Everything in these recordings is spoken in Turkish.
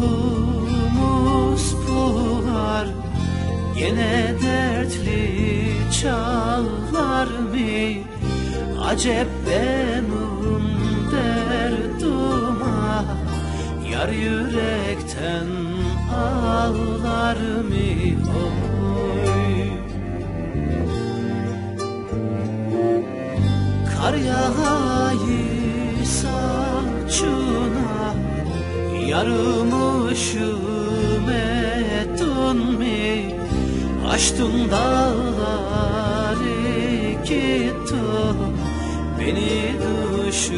ruhumuz buhar Gene dertli çalar mı? Acep benim derduma Yar yürekten ağlar mı? Oh. Yarım üşümetun mi? Açtın dağları gittin. Beni düşünmedin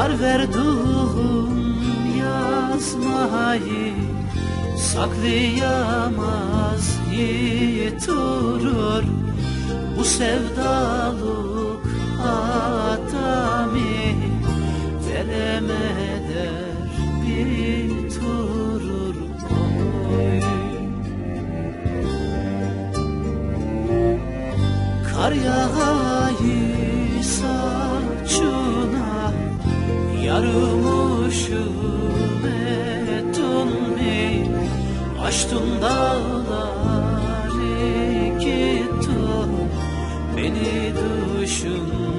Yar verduğum yazmayı Saklayamaz yiturur Bu sevdalık adamı Veremeder biturur oy Kar yağayı saçına Yarım üşümetun mi? Açtın dağları gittin Beni düşünmedin